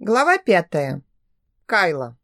Глава пятая. Кайла.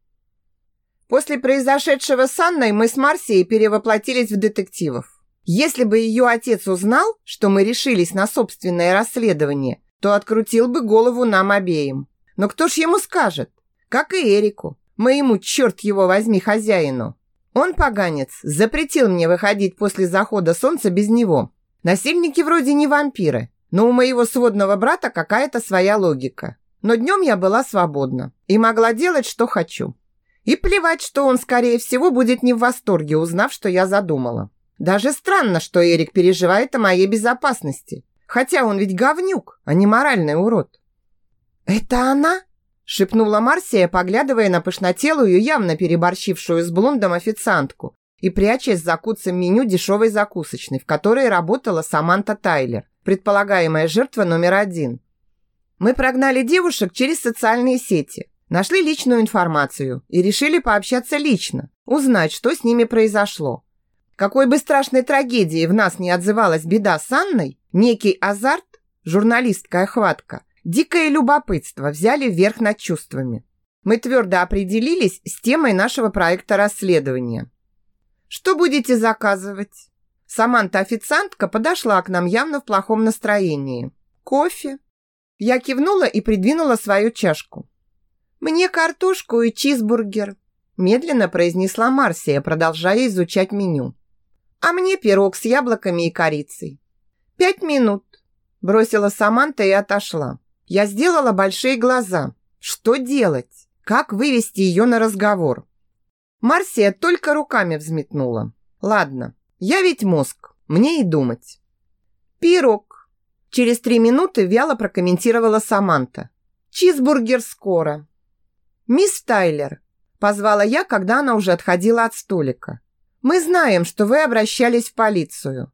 После произошедшего с Анной мы с Марсией перевоплотились в детективов. Если бы ее отец узнал, что мы решились на собственное расследование, то открутил бы голову нам обеим. Но кто ж ему скажет? Как и Эрику, моему, черт его возьми, хозяину. Он, поганец, запретил мне выходить после захода солнца без него. Насильники вроде не вампиры, но у моего сводного брата какая-то своя логика. Но днем я была свободна и могла делать, что хочу. И плевать, что он, скорее всего, будет не в восторге, узнав, что я задумала. Даже странно, что Эрик переживает о моей безопасности. Хотя он ведь говнюк, а не моральный урод. «Это она?» – шепнула Марсия, поглядывая на пышнотелую, явно переборщившую с блондом официантку и прячась за куцем меню дешевой закусочной, в которой работала Саманта Тайлер, предполагаемая жертва номер один – мы прогнали девушек через социальные сети, нашли личную информацию и решили пообщаться лично, узнать, что с ними произошло. Какой бы страшной трагедии в нас не отзывалась беда с Анной, некий азарт, журналистская хватка, дикое любопытство взяли вверх над чувствами. Мы твердо определились с темой нашего проекта расследования. Что будете заказывать? Саманта-официантка подошла к нам явно в плохом настроении. Кофе, я кивнула и придвинула свою чашку. «Мне картошку и чизбургер», медленно произнесла Марсия, продолжая изучать меню. «А мне пирог с яблоками и корицей». «Пять минут», бросила Саманта и отошла. Я сделала большие глаза. Что делать? Как вывести ее на разговор? Марсия только руками взметнула. Ладно, я ведь мозг, мне и думать. Пирог, Через три минуты вяло прокомментировала Саманта. «Чизбургер скоро». «Мисс Тайлер», – позвала я, когда она уже отходила от столика. «Мы знаем, что вы обращались в полицию».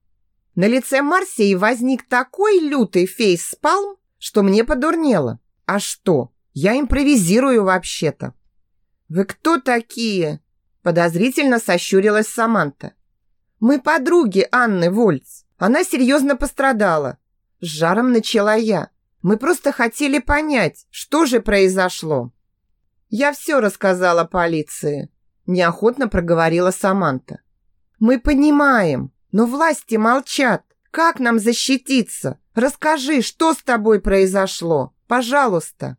На лице Марсии возник такой лютый фейс-спалм, что мне подурнело. «А что? Я импровизирую вообще-то». «Вы кто такие?» – подозрительно сощурилась Саманта. «Мы подруги Анны Вольц. Она серьезно пострадала. С жаром начала я. Мы просто хотели понять, что же произошло. Я все рассказала полиции. Неохотно проговорила Саманта. Мы понимаем, но власти молчат. Как нам защититься? Расскажи, что с тобой произошло? Пожалуйста.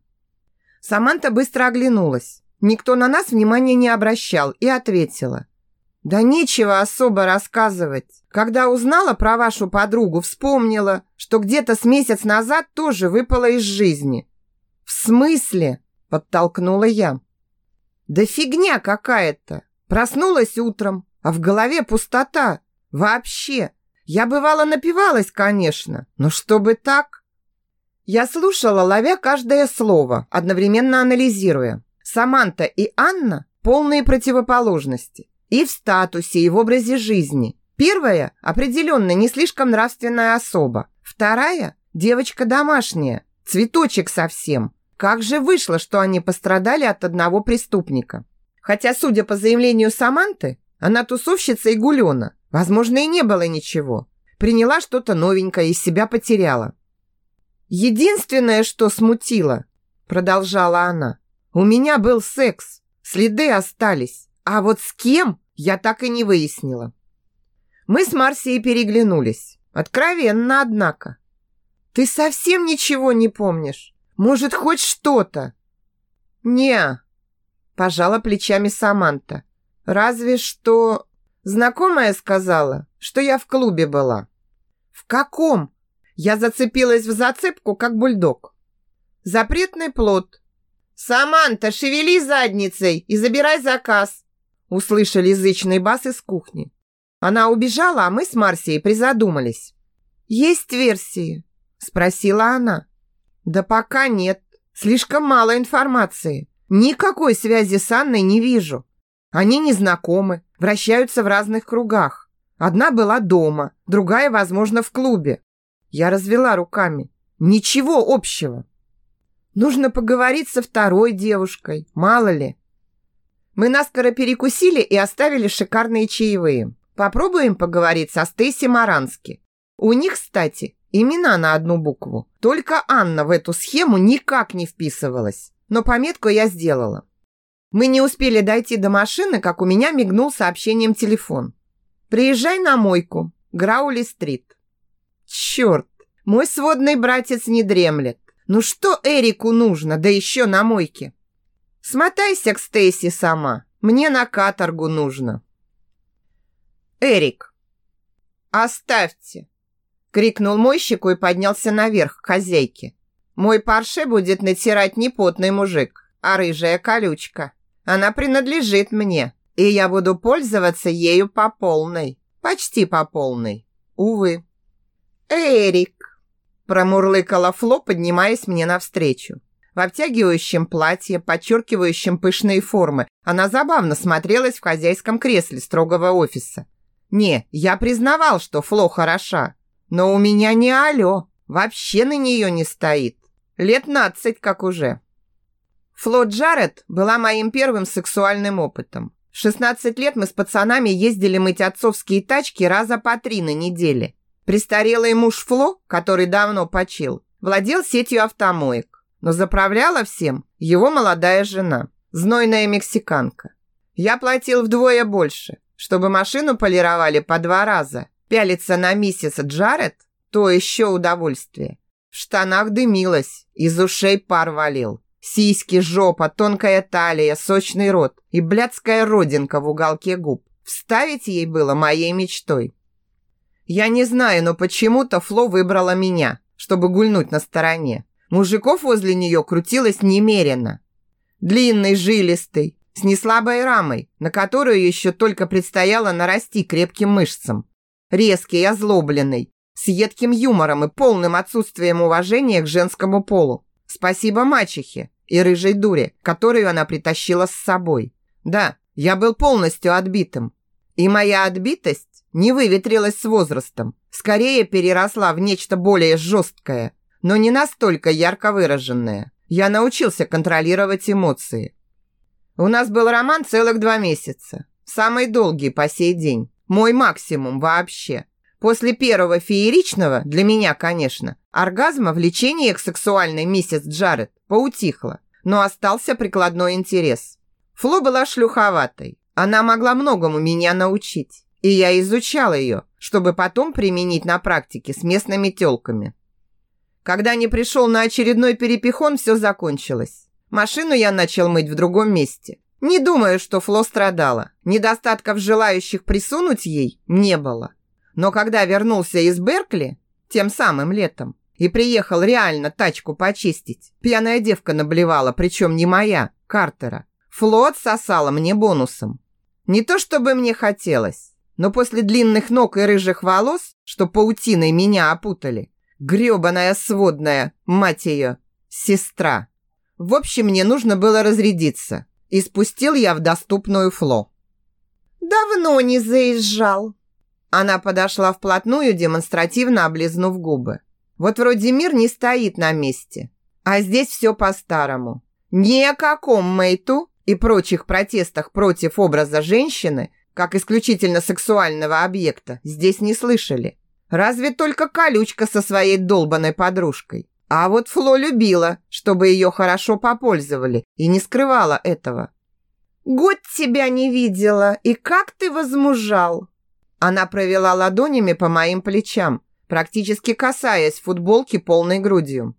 Саманта быстро оглянулась. Никто на нас внимания не обращал и ответила. Да нечего особо рассказывать. Когда узнала про вашу подругу, вспомнила, что где-то с месяц назад тоже выпала из жизни. В смысле? Подтолкнула я. Да фигня какая-то. Проснулась утром, а в голове пустота. Вообще. Я бывало напивалась, конечно, но чтобы так... Я слушала, ловя каждое слово, одновременно анализируя. Саманта и Анна – полные противоположности. И в статусе, и в образе жизни. Первая – определенно не слишком нравственная особа. Вторая – девочка домашняя, цветочек совсем. Как же вышло, что они пострадали от одного преступника? Хотя, судя по заявлению Саманты, она тусовщица и гулена. Возможно, и не было ничего. Приняла что-то новенькое, из себя потеряла. «Единственное, что смутило», – продолжала она, – «у меня был секс, следы остались. А вот с кем, я так и не выяснила. Мы с Марсией переглянулись. Откровенно, однако. Ты совсем ничего не помнишь? Может, хоть что-то? Не, пожала плечами Саманта. Разве что... Знакомая сказала, что я в клубе была. В каком? Я зацепилась в зацепку, как бульдог. Запретный плод. Саманта, шевели задницей и забирай заказ. Услышали язычный бас из кухни. Она убежала, а мы с Марсией призадумались. «Есть версии?» – спросила она. «Да пока нет. Слишком мало информации. Никакой связи с Анной не вижу. Они не знакомы, вращаются в разных кругах. Одна была дома, другая, возможно, в клубе. Я развела руками. Ничего общего. Нужно поговорить со второй девушкой, мало ли. Мы наскоро перекусили и оставили шикарные чаевые. Попробуем поговорить со Стейси Марански. У них, кстати, имена на одну букву. Только Анна в эту схему никак не вписывалась. но пометку я сделала. Мы не успели дойти до машины, как у меня мигнул сообщением телефон. «Приезжай на мойку, Граули-стрит». Черт, мой сводный братец не дремлет. Ну что Эрику нужно, да еще на мойке? Смотайся к Стейси сама, мне на каторгу нужно. Эрик. «Оставьте!» — крикнул мойщику и поднялся наверх к хозяйке. «Мой парше будет натирать не потный мужик, а рыжая колючка. Она принадлежит мне, и я буду пользоваться ею по полной. Почти по полной. Увы». «Эрик!» – промурлыкала Фло, поднимаясь мне навстречу. В обтягивающем платье, подчеркивающем пышные формы, она забавно смотрелась в хозяйском кресле строгого офиса. Не, я признавал, что Фло хороша, но у меня не алё, вообще на нее не стоит. Лет нацать как уже. Фло Джаред была моим первым сексуальным опытом. В 16 лет мы с пацанами ездили мыть отцовские тачки раза по три на неделе. Престарелый муж Фло, который давно почил, владел сетью автомоек, но заправляла всем его молодая жена, знойная мексиканка. Я платил вдвое больше, чтобы машину полировали по два раза. Пялиться на миссис Джаред – то еще удовольствие. В штанах дымилось, из ушей пар валил. Сиськи, жопа, тонкая талия, сочный рот и блядская родинка в уголке губ. Вставить ей было моей мечтой. Я не знаю, но почему-то Фло выбрала меня, чтобы гульнуть на стороне. Мужиков возле нее крутилось немерено. Длинный, жилистый, с неслабой рамой, на которую еще только предстояло нарасти крепким мышцам. Резкий, озлобленный, с едким юмором и полным отсутствием уважения к женскому полу. Спасибо мачехе и рыжей дуре, которую она притащила с собой. Да, я был полностью отбитым. И моя отбитость не выветрилась с возрастом, скорее переросла в нечто более жесткое, но не настолько ярко выраженное. Я научился контролировать эмоции. У нас был роман целых два месяца. Самый долгий по сей день. Мой максимум вообще. После первого фееричного, для меня, конечно, оргазма влечение к сексуальной миссис Джаред поутихло, но остался прикладной интерес. Фло была шлюховатой. Она могла многому меня научить. И я изучал ее, чтобы потом применить на практике с местными тёлками. Когда не пришел на очередной перепихон, все закончилось. Машину я начал мыть в другом месте. Не думаю, что Фло страдала. Недостатков желающих присунуть ей не было. Но когда вернулся из Беркли, тем самым летом, и приехал реально тачку почистить, пьяная девка наблевала, причем не моя, Картера. Фло отсосала мне бонусом. Не то чтобы мне хотелось, но после длинных ног и рыжих волос, что паутиной меня опутали, грёбаная сводная, мать ее, сестра. В общем, мне нужно было разрядиться, и спустил я в доступную фло. «Давно не заезжал». Она подошла вплотную, демонстративно облизнув губы. Вот вроде мир не стоит на месте, а здесь все по-старому. Ни о каком Мэйту и прочих протестах против образа женщины как исключительно сексуального объекта, здесь не слышали. Разве только колючка со своей долбанной подружкой. А вот Фло любила, чтобы ее хорошо попользовали, и не скрывала этого. «Год тебя не видела, и как ты возмужал!» Она провела ладонями по моим плечам, практически касаясь футболки полной грудью.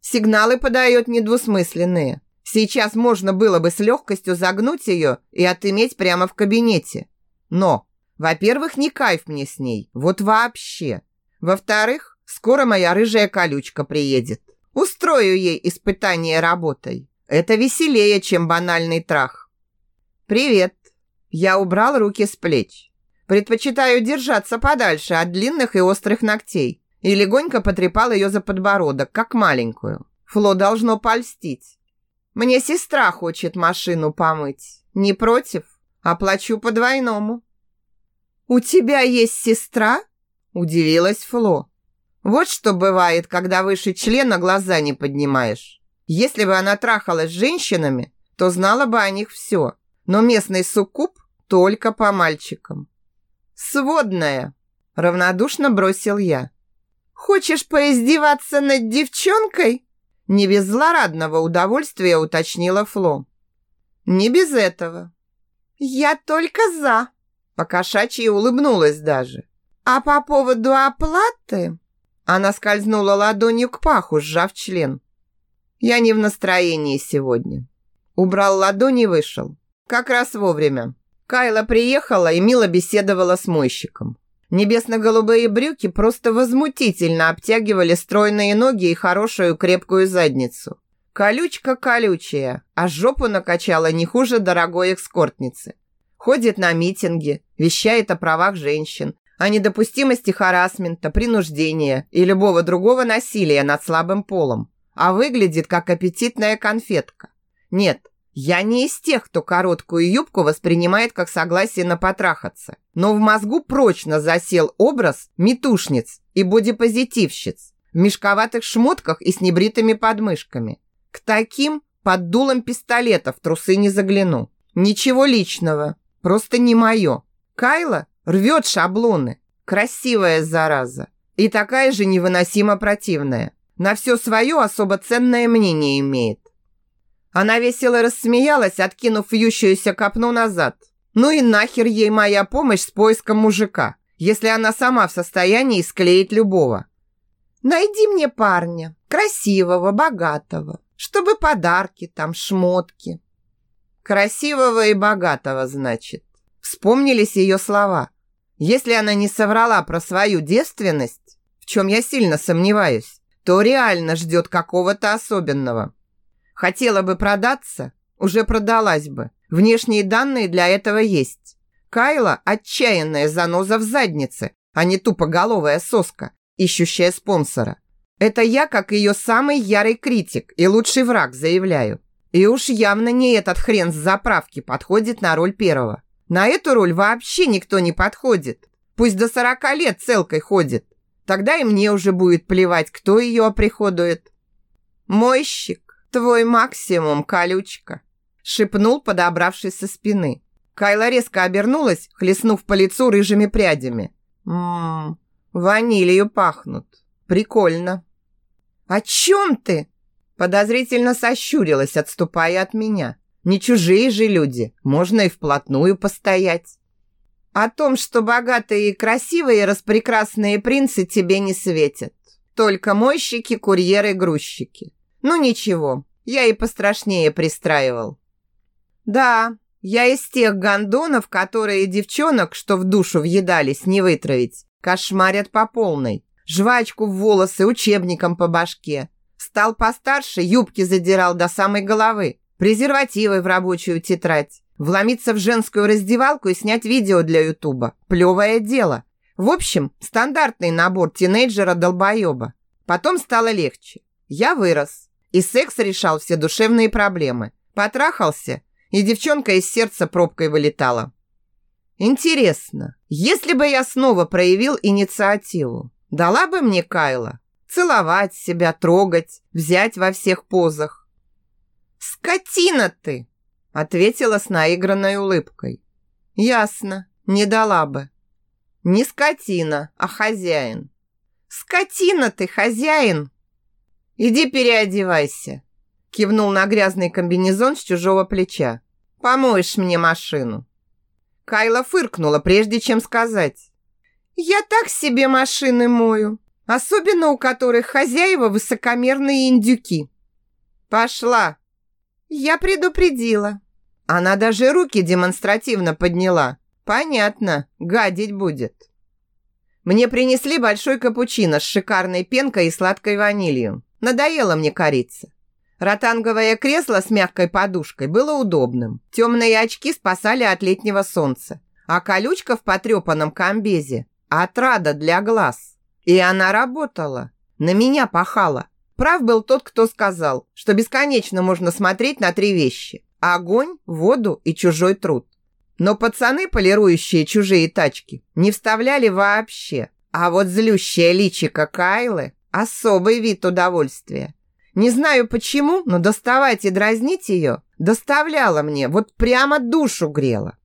Сигналы подает недвусмысленные. Сейчас можно было бы с легкостью загнуть ее и отыметь прямо в кабинете. Но, во-первых, не кайф мне с ней, вот вообще. Во-вторых, скоро моя рыжая колючка приедет. Устрою ей испытание работой. Это веселее, чем банальный трах. «Привет!» Я убрал руки с плеч. Предпочитаю держаться подальше от длинных и острых ногтей и легонько потрепал ее за подбородок, как маленькую. Фло должно польстить. Мне сестра хочет машину помыть. Не против? Оплачу по двойному». «У тебя есть сестра?» – удивилась Фло. «Вот что бывает, когда выше члена глаза не поднимаешь. Если бы она трахалась с женщинами, то знала бы о них все. Но местный суккуб только по мальчикам». «Сводная!» – равнодушно бросил я. «Хочешь поиздеваться над девчонкой?» Не без злорадного удовольствия уточнила Фло. Не без этого. Я только за. Покошачьи улыбнулась даже. А по поводу оплаты... Она скользнула ладонью к паху, сжав член. Я не в настроении сегодня. Убрал ладонь и вышел. Как раз вовремя. Кайла приехала и мило беседовала с мойщиком. Небесно-голубые брюки просто возмутительно обтягивали стройные ноги и хорошую крепкую задницу. Колючка колючая, а жопу накачала не хуже дорогой экскортницы. Ходит на митинги, вещает о правах женщин, о недопустимости харасмента, принуждения и любого другого насилия над слабым полом, а выглядит как аппетитная конфетка. Нет, я не из тех, кто короткую юбку воспринимает как согласие на потрахаться. Но в мозгу прочно засел образ метушниц и бодипозитивщиц в мешковатых шмотках и с небритыми подмышками. К таким под дулом пистолета в трусы не загляну. Ничего личного, просто не мое. Кайла рвет шаблоны. Красивая зараза. И такая же невыносимо противная. На все свое особо ценное мнение имеет. Она весело рассмеялась, откинув вьющуюся копну назад. Ну и нахер ей моя помощь с поиском мужика, если она сама в состоянии склеить любого. Найди мне парня, красивого, богатого, чтобы подарки там, шмотки. Красивого и богатого, значит. Вспомнились ее слова. Если она не соврала про свою девственность, в чем я сильно сомневаюсь, то реально ждет какого-то особенного. Хотела бы продаться, уже продалась бы. Внешние данные для этого есть. Кайла – отчаянная заноза в заднице, а не тупоголовая соска, ищущая спонсора. Это я, как ее самый ярый критик и лучший враг, заявляю. И уж явно не этот хрен с заправки подходит на роль первого. На эту роль вообще никто не подходит. Пусть до 40 лет целкой ходит. Тогда и мне уже будет плевать, кто ее оприходует. Мойщик. «Твой максимум, колючка!» шепнул, подобравшись со спины. Кайла резко обернулась, хлестнув по лицу рыжими прядями. «Ммм, ванилью пахнут. Прикольно». «О чем ты?» Подозрительно сощурилась, отступая от меня. «Не чужие же люди, можно и вплотную постоять». «О том, что богатые и красивые распрекрасные принцы тебе не светят. Только мойщики, курьеры, грузчики. Ну ничего, я и пострашнее пристраивал. Да, я из тех гондонов, которые девчонок, что в душу въедались, не вытравить, кошмарят по полной. Жвачку в волосы, учебником по башке. Стал постарше, юбки задирал до самой головы. Презервативы в рабочую тетрадь. Вломиться в женскую раздевалку и снять видео для Ютуба. Плевое дело. В общем, стандартный набор тинейджера-долбоеба. Потом стало легче. Я вырос. И секс решал все душевные проблемы. Потрахался, и девчонка из сердца пробкой вылетала. Интересно, если бы я снова проявил инициативу, дала бы мне Кайла целовать себя, трогать, взять во всех позах? «Скотина ты!» – ответила с наигранной улыбкой. «Ясно, не дала бы. Не скотина, а хозяин». «Скотина ты, хозяин!» «Иди переодевайся», – кивнул на грязный комбинезон с чужого плеча. «Помоешь мне машину». Кайла фыркнула, прежде чем сказать. «Я так себе машины мою, особенно у которых хозяева высокомерные индюки». «Пошла!» «Я предупредила». Она даже руки демонстративно подняла. «Понятно, гадить будет». Мне принесли большой капучино с шикарной пенкой и сладкой ванилью. Надоело мне кориться. Ротанговое кресло с мягкой подушкой было удобным. Темные очки спасали от летнего солнца. А колючка в потрепанном комбезе – отрада для глаз. И она работала. На меня пахала. Прав был тот, кто сказал, что бесконечно можно смотреть на три вещи – огонь, воду и чужой труд. Но пацаны, полирующие чужие тачки, не вставляли вообще. А вот злющая личика Кайлы Особый вид удовольствия. Не знаю почему, но доставать и дразнить ее доставляло мне, вот прямо душу грело.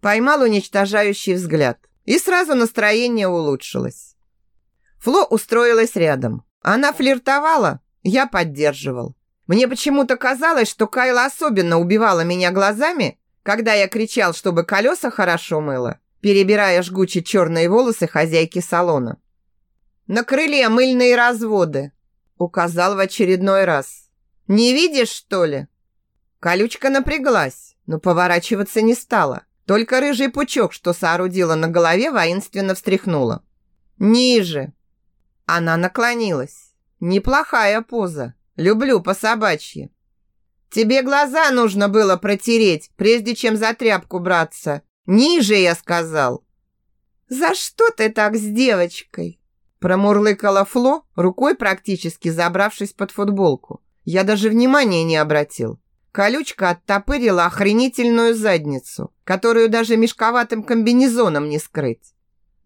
Поймал уничтожающий взгляд, и сразу настроение улучшилось. Фло устроилась рядом. Она флиртовала, Я поддерживал. Мне почему-то казалось, что Кайла особенно убивала меня глазами, когда я кричал, чтобы колеса хорошо мыло, перебирая жгучие черные волосы хозяйки салона. «На крыле мыльные разводы», — указал в очередной раз. «Не видишь, что ли?» Колючка напряглась, но поворачиваться не стала. Только рыжий пучок, что соорудила на голове, воинственно встряхнула. «Ниже!» Она наклонилась. «Неплохая поза. Люблю по собачьи. Тебе глаза нужно было протереть, прежде чем за тряпку браться. Ниже, я сказал. За что ты так с девочкой? Промурлыкала Фло, рукой практически забравшись под футболку. Я даже внимания не обратил. Колючка оттопырила охренительную задницу, которую даже мешковатым комбинезоном не скрыть.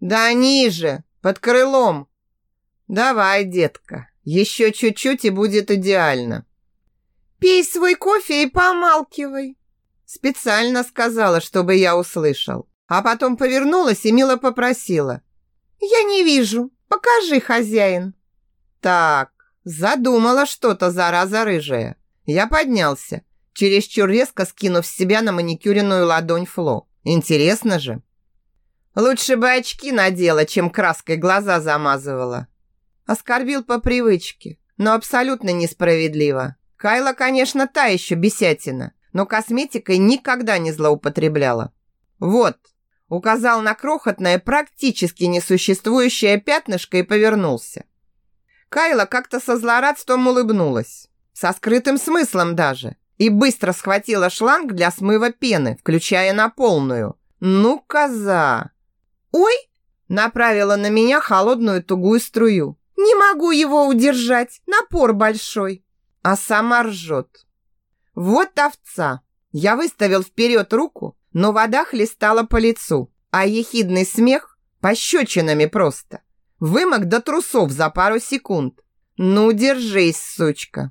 «Да ниже, под крылом!» «Давай, детка, еще чуть-чуть и будет идеально. Пей свой кофе и помалкивай. Специально сказала, чтобы я услышал. А потом повернулась и мило попросила. Я не вижу. Покажи, хозяин. Так, задумала что-то, зараза рыжая. Я поднялся, чересчур резко скинув с себя на маникюренную ладонь Фло. Интересно же. Лучше бы очки надела, чем краской глаза замазывала. Оскорбил по привычке, но абсолютно несправедливо. Кайла, конечно, та еще бесятина, но косметикой никогда не злоупотребляла. Вот, указал на крохотное, практически несуществующее пятнышко и повернулся. Кайла как-то со злорадством улыбнулась, со скрытым смыслом даже, и быстро схватила шланг для смыва пены, включая на полную. «Ну, коза!» «Ой!» направила на меня холодную тугую струю. Не могу его удержать, напор большой. А сама ржет. Вот овца. Я выставил вперед руку, но вода хлестала по лицу, а ехидный смех пощечинами просто. Вымок до трусов за пару секунд. Ну, держись, сучка.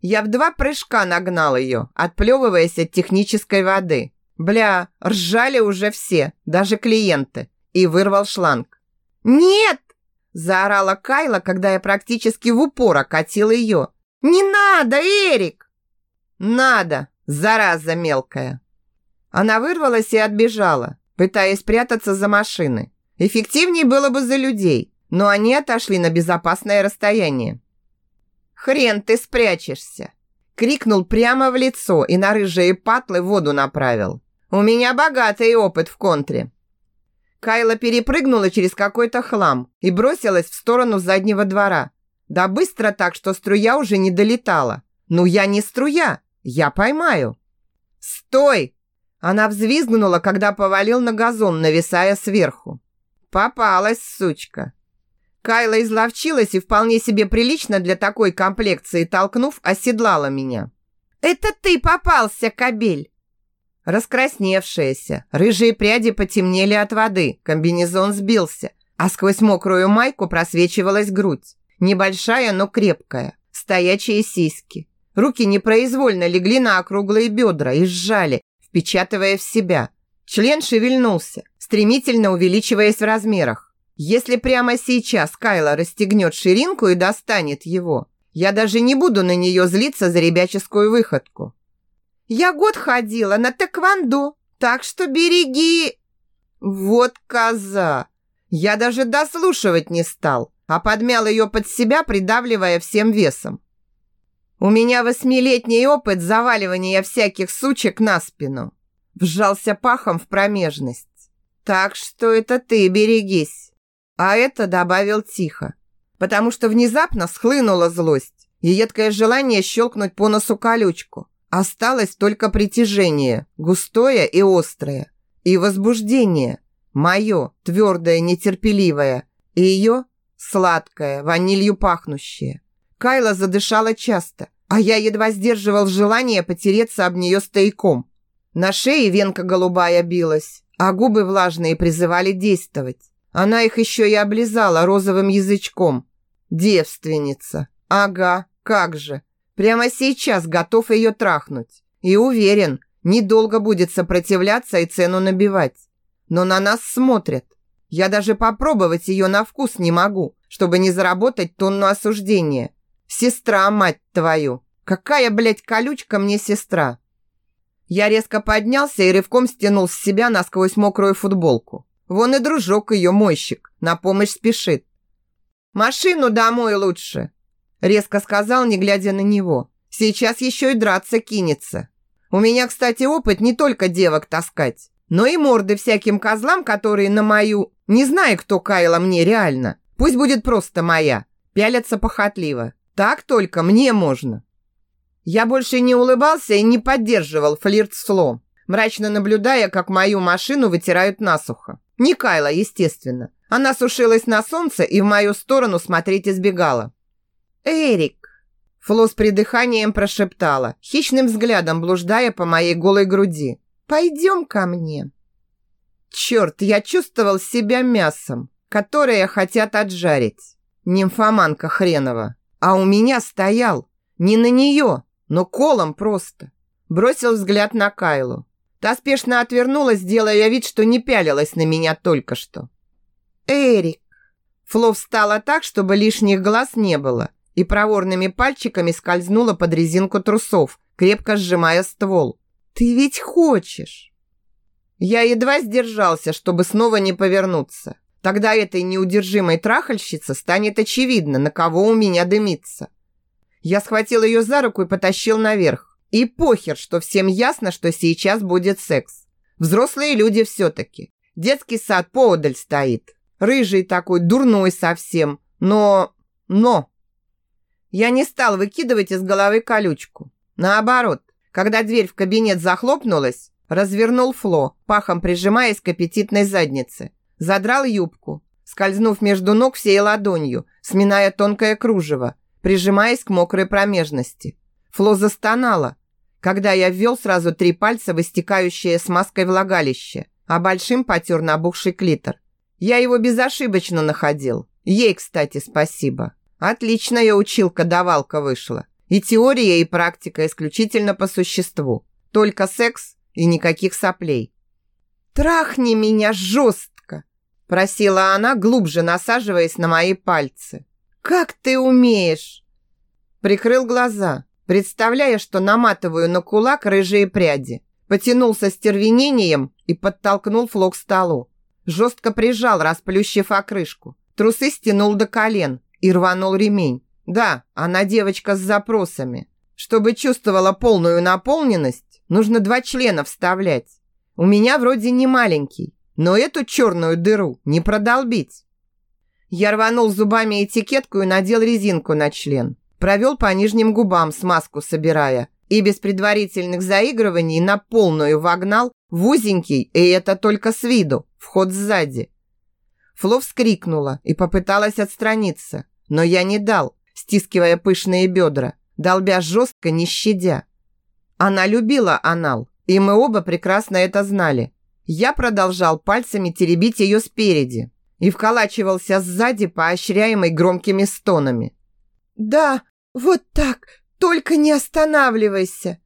Я в два прыжка нагнал ее, отплевываясь от технической воды. Бля, ржали уже все, даже клиенты, и вырвал шланг. «Нет!» Заорала Кайла, когда я практически в упор окатила ее. «Не надо, Эрик!» «Надо, зараза мелкая!» Она вырвалась и отбежала, пытаясь прятаться за машины. Эффективнее было бы за людей, но они отошли на безопасное расстояние. «Хрен ты спрячешься!» Крикнул прямо в лицо и на рыжие патлы воду направил. «У меня богатый опыт в контре. Кайла перепрыгнула через какой-то хлам и бросилась в сторону заднего двора. Да быстро так, что струя уже не долетала. Ну я не струя, я поймаю. Стой! Она взвизгнула, когда повалил на газон, нависая сверху. Попалась, сучка. Кайла изловчилась и вполне себе прилично для такой комплекции, толкнув, оседлала меня. «Это ты попался, кобель!» Раскрасневшаяся, рыжие пряди потемнели от воды, комбинезон сбился, а сквозь мокрую майку просвечивалась грудь. Небольшая, но крепкая, стоячие сиськи. Руки непроизвольно легли на округлые бедра и сжали, впечатывая в себя. Член шевельнулся, стремительно увеличиваясь в размерах. Если прямо сейчас Кайла расстегнет ширинку и достанет его, я даже не буду на нее злиться за ребяческую выходку. Я год ходила на тэквондо, так что береги. Вот коза. Я даже дослушивать не стал, а подмял ее под себя, придавливая всем весом. У меня восьмилетний опыт заваливания всяких сучек на спину. Вжался пахом в промежность. Так что это ты берегись. А это добавил тихо, потому что внезапно схлынула злость и едкое желание щелкнуть по носу колючку. Осталось только притяжение, густое и острое, и возбуждение, мое, твердое, нетерпеливое, и ее сладкое, ванилью пахнущее. Кайла задышала часто, а я едва сдерживал желание потереться об нее стояком. На шее венка голубая билась, а губы влажные призывали действовать. Она их еще и облизала розовым язычком. Девственница. Ага, как же. Прямо сейчас готов ее трахнуть. И уверен, недолго будет сопротивляться и цену набивать. Но на нас смотрят. Я даже попробовать ее на вкус не могу, чтобы не заработать тонну осуждения. Сестра, мать твою! Какая, блядь, колючка мне сестра!» Я резко поднялся и рывком стянул с себя насквозь мокрую футболку. Вон и дружок ее, мойщик, на помощь спешит. «Машину домой лучше!» Резко сказал, не глядя на него. «Сейчас еще и драться кинется. У меня, кстати, опыт не только девок таскать, но и морды всяким козлам, которые на мою... Не знаю, кто каяла мне реально. Пусть будет просто моя. Пялятся похотливо. Так только мне можно». Я больше не улыбался и не поддерживал флирт с мрачно наблюдая, как мою машину вытирают насухо. Не Кайла, естественно. Она сушилась на солнце и в мою сторону смотреть избегала. «Эрик!» Фло с придыханием прошептала, хищным взглядом блуждая по моей голой груди. «Пойдем ко мне!» Черт, я чувствовал себя мясом, которое хотят отжарить. Нимфоманка хренова. А у меня стоял. Не на нее, но колом просто. Бросил взгляд на Кайлу. Та спешно отвернулась, делая вид, что не пялилась на меня только что. «Эрик!» Фло встала так, чтобы лишних глаз не было, и проворными пальчиками скользнула под резинку трусов, крепко сжимая ствол. «Ты ведь хочешь!» Я едва сдержался, чтобы снова не повернуться. Тогда этой неудержимой трахальщице станет очевидно, на кого у меня дымится. Я схватил ее за руку и потащил наверх. И похер, что всем ясно, что сейчас будет секс. Взрослые люди все-таки. Детский сад поодаль стоит. Рыжий такой, дурной совсем. Но... Но... Я не стал выкидывать из головы колючку. Наоборот, когда дверь в кабинет захлопнулась, развернул Фло, пахом прижимаясь к аппетитной заднице. Задрал юбку, скользнув между ног всей ладонью, сминая тонкое кружево, прижимаясь к мокрой промежности. Фло застонала, когда я ввел сразу три пальца в истекающее смазкой влагалище, а большим потер набухший клитор. Я его безошибочно находил. Ей, кстати, спасибо. Отличная училка-давалка вышла. И теория, и практика исключительно по существу. Только секс и никаких соплей. «Трахни меня жестко!» Просила она, глубже насаживаясь на мои пальцы. «Как ты умеешь?» Прикрыл глаза, представляя, что наматываю на кулак рыжие пряди. Потянулся стервенением и подтолкнул Фло к столу. Жестко прижал, расплющив окрышку. Трусы стянул до колен и рванул ремень. Да, она девочка с запросами. Чтобы чувствовала полную наполненность, нужно два члена вставлять. У меня вроде не маленький, но эту черную дыру не продолбить. Я рванул зубами этикетку и надел резинку на член. Провел по нижним губам смазку собирая. И без предварительных заигрываний на полную вогнал в узенький, и это только с виду, вход сзади. Фло вскрикнула и попыталась отстраниться, но я не дал, стискивая пышные бедра, долбя жестко, не щадя. Она любила анал, и мы оба прекрасно это знали. Я продолжал пальцами теребить ее спереди, и вколачивался сзади, поощряемый громкими стонами. «Да, вот так, только не останавливайся!»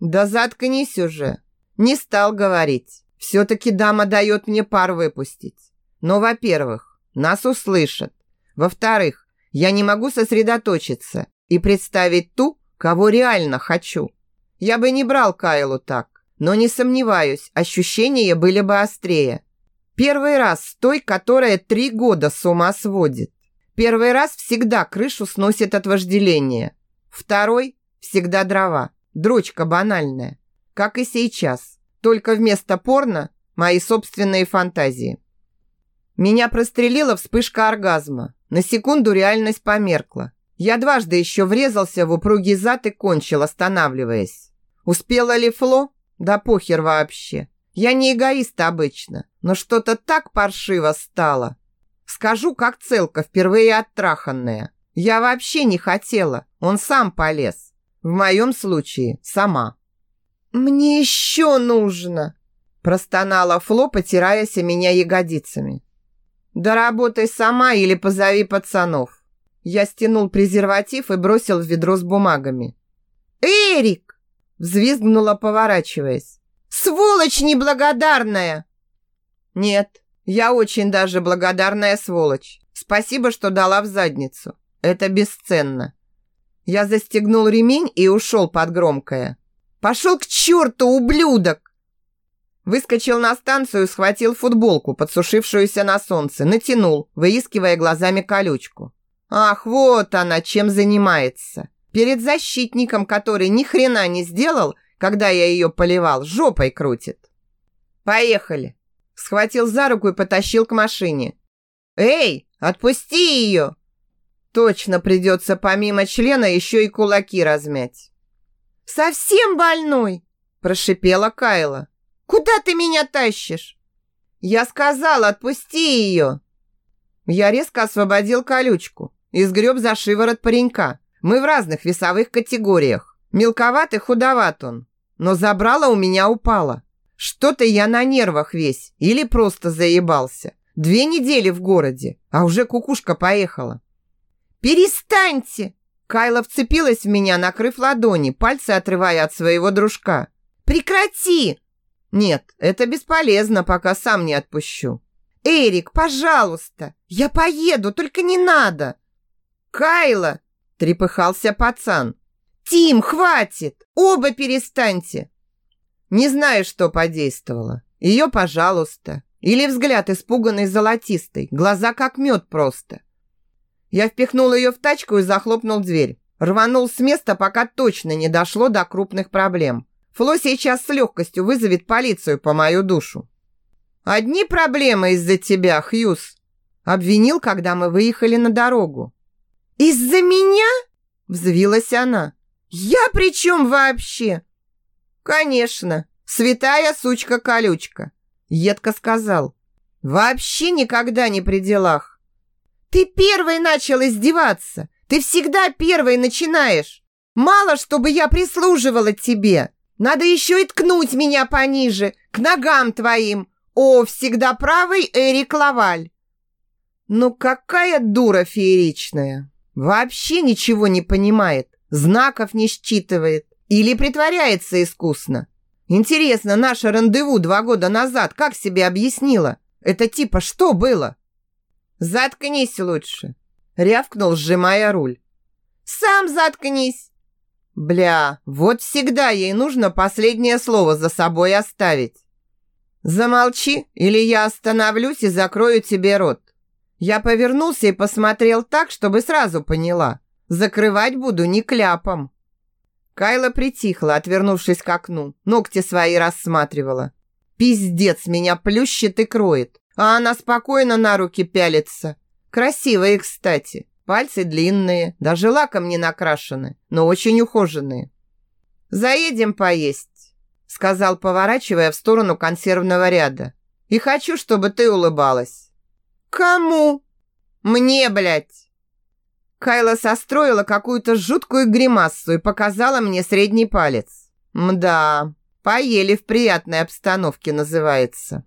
«Да заткнись уже!» Не стал говорить. Все-таки дама дает мне пар выпустить. Но, во-первых, нас услышат. Во-вторых, я не могу сосредоточиться и представить ту, кого реально хочу. Я бы не брал Кайлу так, но не сомневаюсь, ощущения были бы острее. Первый раз с той, которая три года с ума сводит. Первый раз всегда крышу сносит от вожделения. Второй – всегда дрова. Дрочка банальная. Как и сейчас. Только вместо порно – мои собственные фантазии. Меня прострелила вспышка оргазма. На секунду реальность померкла. Я дважды еще врезался в упругий зад и кончил, останавливаясь. Успела ли Фло? Да похер вообще. Я не эгоист обычно, но что-то так паршиво стало. Скажу, как целка, впервые оттраханная. Я вообще не хотела, он сам полез. В моем случае сама. «Мне еще нужно!» Простонала Фло, потираясь о меня ягодицами. «Да работай сама или позови пацанов». Я стянул презерватив и бросил в ведро с бумагами. «Эрик!» Взвизгнула, поворачиваясь. Сволочь неблагодарная!» «Нет, я очень даже благодарная сволочь. Спасибо, что дала в задницу. Это бесценно. Я застегнул ремень и ушел под громкое. «Пошел к черту, ублюдок!» Выскочил на станцию, схватил футболку, подсушившуюся на солнце, натянул, выискивая глазами колючку. Ах, вот она чем занимается. Перед защитником, который ни хрена не сделал, когда я ее поливал, жопой крутит. Поехали. Схватил за руку и потащил к машине. Эй, отпусти ее! Точно придется помимо члена еще и кулаки размять. Совсем больной? Прошипела Кайла. Куда ты меня тащишь? Я сказал, отпусти ее. Я резко освободил колючку и сгреб за шиворот паренька. Мы в разных весовых категориях. Мелковат и худоват он. Но забрало у меня упало. Что-то я на нервах весь. Или просто заебался. Две недели в городе, а уже кукушка поехала. «Перестаньте!» Кайла вцепилась в меня, накрыв ладони, пальцы отрывая от своего дружка. «Прекрати!» «Нет, это бесполезно, пока сам не отпущу». «Эрик, пожалуйста! Я поеду, только не надо!» «Кайла!» – трепыхался пацан. «Тим, хватит! Оба перестаньте!» Не знаю, что подействовало. Ее, пожалуйста. Или взгляд испуганный золотистый, глаза как мед просто. Я впихнул ее в тачку и захлопнул дверь. Рванул с места, пока точно не дошло до крупных проблем. Фло сейчас с легкостью вызовет полицию по мою душу. «Одни проблемы из-за тебя, Хьюз», обвинил, когда мы выехали на дорогу. «Из-за меня?» – взвилась она. «Я при чем вообще?» «Конечно, святая сучка-колючка», – едко сказал. «Вообще никогда не при делах. Ты первый начал издеваться. Ты всегда первый начинаешь. Мало, чтобы я прислуживала тебе. Надо еще и ткнуть меня пониже, к ногам твоим. О, всегда правый Эрик Лаваль. Ну какая дура фееричная. Вообще ничего не понимает, знаков не считывает или притворяется искусно. Интересно, наше рандеву два года назад как себе объяснила? Это типа что было? «Заткнись лучше!» Рявкнул, сжимая руль. «Сам заткнись!» Бля, вот всегда ей нужно последнее слово за собой оставить. Замолчи, или я остановлюсь и закрою тебе рот. Я повернулся и посмотрел так, чтобы сразу поняла. Закрывать буду не кляпом. Кайла притихла, отвернувшись к окну. Ногти свои рассматривала. Пиздец, меня плющит и кроет а она спокойно на руки пялится. Красивые, кстати. Пальцы длинные, даже лаком не накрашены, но очень ухоженные. «Заедем поесть», — сказал, поворачивая в сторону консервного ряда. «И хочу, чтобы ты улыбалась». «Кому?» «Мне, блядь!» Кайла состроила какую-то жуткую гримассу и показала мне средний палец. «Мда, поели в приятной обстановке называется».